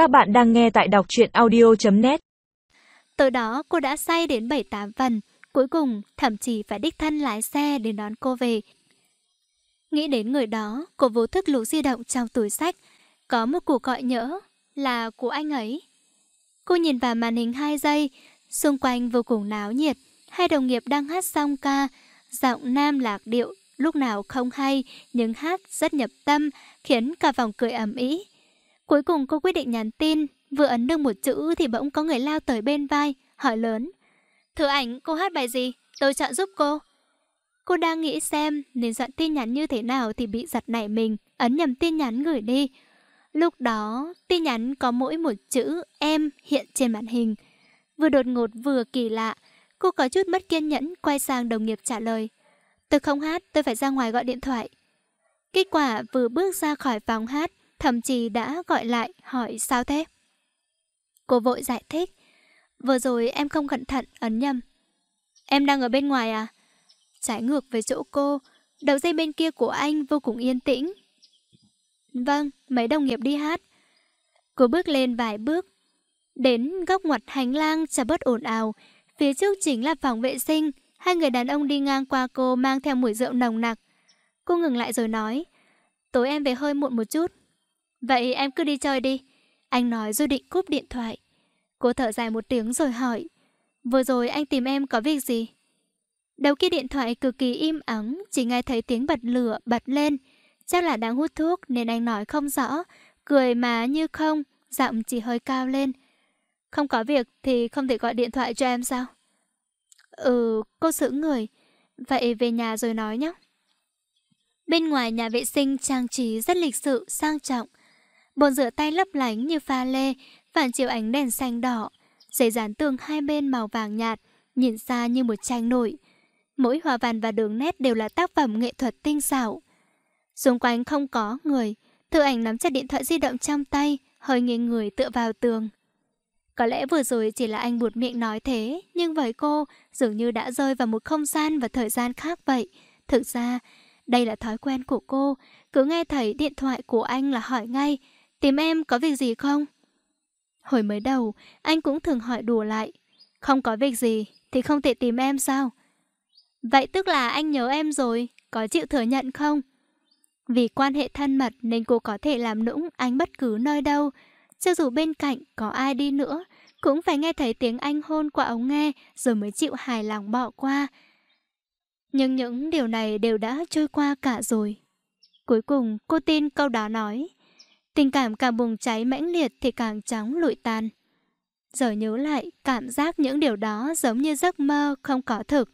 Các bạn đang nghe tại đọc truyện audio.net Tối đó cô đã say đến 7-8 phần, cuối cùng thậm chí phải đích thân lái xe để đón cô về. Nghĩ đến người đó, cô vô thức lục di động trong túi sách. Có một cuộc gọi nhỡ, là của anh ấy. Cô nhìn vào màn hình 2 giây, xung quanh vô cùng náo nhiệt. Hai đồng nghiệp đang hát song ca, giọng nam lạc điệu, lúc nào không hay, nhưng hát rất nhập tâm, khiến cả vòng cười ẩm ý. Cuối cùng cô quyết định nhắn tin, vừa ấn được một chữ thì bỗng có người lao tới bên vai, hỏi lớn. Thử ảnh, cô hát bài gì? Tôi chọn giúp cô. Cô đang nghĩ xem nên soạn tin nhắn như thế nào thì bị giật nảy mình, ấn nhầm tin nhắn gửi đi. Lúc đó, tin nhắn có mỗi một chữ em hiện trên màn hình. Vừa đột ngột vừa kỳ lạ, cô có chút mất kiên nhẫn quay sang đồng nghiệp trả lời. Tôi không hát, tôi phải ra ngoài gọi điện thoại. Kết quả vừa bước ra khỏi phòng hát, thậm chí đã gọi lại hỏi sao thế? Cô vội giải thích. Vừa rồi em không cẩn thận, ấn nhầm. Em đang ở bên ngoài à? Trái ngược với chỗ cô, đầu dây bên kia của anh vô cùng yên tĩnh. Vâng, mấy đồng nghiệp đi hát. Cô bước lên vài bước. Đến góc ngoặt hành lang chả bớt ồn ào. Phía trước chính là phòng vệ sinh. Hai người đàn ông đi ngang qua cô mang theo mùi rượu nồng nặc. Cô ngừng lại rồi nói. Tối em về hơi muộn một chút. Vậy em cứ đi chơi đi. Anh nói rồi định cúp điện thoại. Cô thở dài một tiếng rồi hỏi. Vừa rồi anh tìm em có việc gì? Đầu kia điện thoại cực kỳ im ắng, chỉ nghe thấy tiếng bật lửa bật lên. Chắc là đang hút thuốc nên anh nói không rõ, cười mà như không, giọng chỉ hơi cao lên. Không có việc thì không thể gọi điện thoại cho em sao? Ừ, cô xử người. Vậy về nhà rồi nói nhé. Bên ngoài nhà vệ sinh trang trí rất lịch sự, sang trọng. Bồn rửa tay lấp lánh như pha lê, phản chiếu ánh đèn xanh đỏ. Giấy dán tường hai bên màu vàng nhạt, nhìn xa như một tranh nổi. Mỗi hoa văn và đường nét đều là tác phẩm nghệ thuật tinh xảo. Xung quanh không có người, Thư ảnh nắm chặt điện thoại di động trong tay, hơi nghiêng người tựa vào tường. Có lẽ vừa rồi chỉ là anh buột miệng nói thế, nhưng với cô dường như đã rơi vào một không gian và thời gian khác vậy. Thực ra, đây là thói quen của cô, cứ nghe thấy điện thoại của anh là hỏi ngay, tìm em có việc gì không? Hồi mới đầu, anh cũng thường hỏi đùa lại, không có việc gì thì không thể tìm em sao? Vậy tức là anh nhớ em rồi, có chịu thừa nhận không? Vì quan hệ thân mật nên cô có thể làm nũng anh bất cứ nơi đâu. Cho dù bên cạnh có ai đi nữa, cũng phải nghe thấy tiếng anh hôn qua ống nghe rồi mới chịu hài lòng bỏ qua. Nhưng những điều này đều đã trôi qua cả rồi. Cuối cùng cô tin câu đó nói. Tình cảm càng bùng cháy mãnh liệt thì càng chóng lụi tan. Giờ nhớ lại, cảm giác những điều đó giống như giấc mơ không có thực.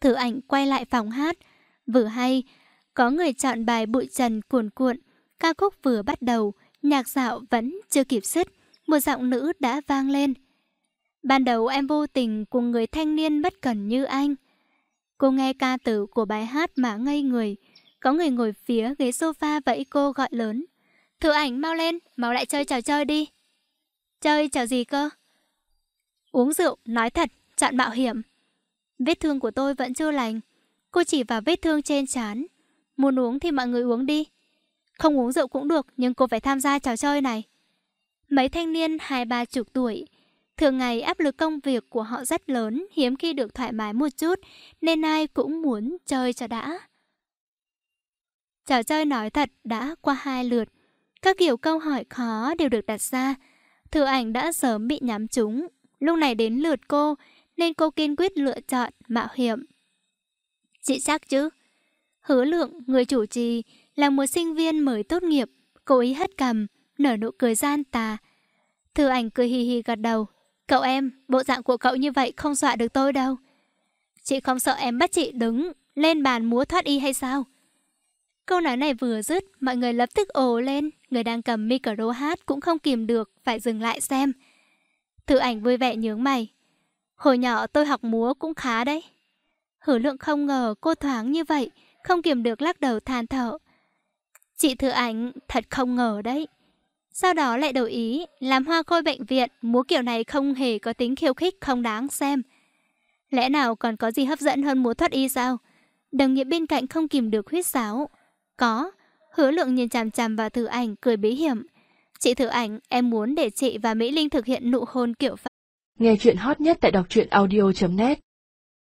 Thử ảnh quay lại phòng hát. Vừa hay, có người chọn bài bụi trần cuồn cuộn. Ca khúc vừa bắt đầu, nhạc dạo vẫn chưa kịp xích. Một giọng nữ đã vang lên. Ban đầu em vô tình cùng người thanh niên bất cần như anh. Cô nghe ca từ của bài hát mà ngây người. Có người ngồi phía ghế sofa vẫy cô gọi lớn. Thử ảnh mau lên, mau lại chơi trò chơi đi. Chơi trò gì cơ? Uống rượu, nói thật, chọn mạo hiểm. Vết thương của tôi vẫn chưa lành. Cô chỉ vào vết thương trên trán. Muốn uống thì mọi người uống đi. Không uống rượu cũng được, nhưng cô phải tham gia trò chơi này. Mấy thanh niên hai ba chục tuổi. Thường ngày áp lực công việc của họ rất lớn, hiếm khi được thoải mái một chút, nên ai cũng muốn chơi cho đã. Trò chơi nói thật đã qua hai lượt. Các kiểu câu hỏi khó đều được đặt ra. Thừa ảnh đã sớm bị nhắm trúng. Lúc này đến lượt cô, nên cô kiên quyết lựa chọn mạo hiểm. Chị chắc chứ? Hứa lượng, người chủ trì, là một sinh viên mới tốt nghiệp, cố ý hất cầm, nở nụ cười gian tà. Thư ảnh cười hì hì gật đầu. Cậu em, bộ dạng của cậu như vậy không dọa được tôi đâu. Chị không sợ em bắt chị đứng lên bàn múa thoát y hay sao? Câu nói này vừa dứt, mọi người lập tức ồ lên. Người đang cầm micro hát cũng không kìm được, phải dừng lại xem. thử ảnh vui vẻ nhướng mày. Hồi nhỏ tôi học múa cũng khá đấy. Hứa lượng không ngờ cô thoáng như vậy, không kiềm được lắc đầu than thở. Chị thử Ảnh thật không ngờ đấy. Sau đó lại đổi ý, làm hoa khôi bệnh viện, múa kiểu này không hề có tính khiêu khích không đáng xem. Lẽ nào còn có gì hấp dẫn hơn múa thoát y sao? Đồng nghiệp bên cạnh không kìm được huyết sáo. Có, hứa lượng nhìn chằm chằm vào Thử Ảnh cười bí hiểm. Chị thử ảnh, em muốn để chị và Mỹ Linh thực hiện nụ hôn kiểu Nghe chuyện hot nhất tại đọc truyện audio.net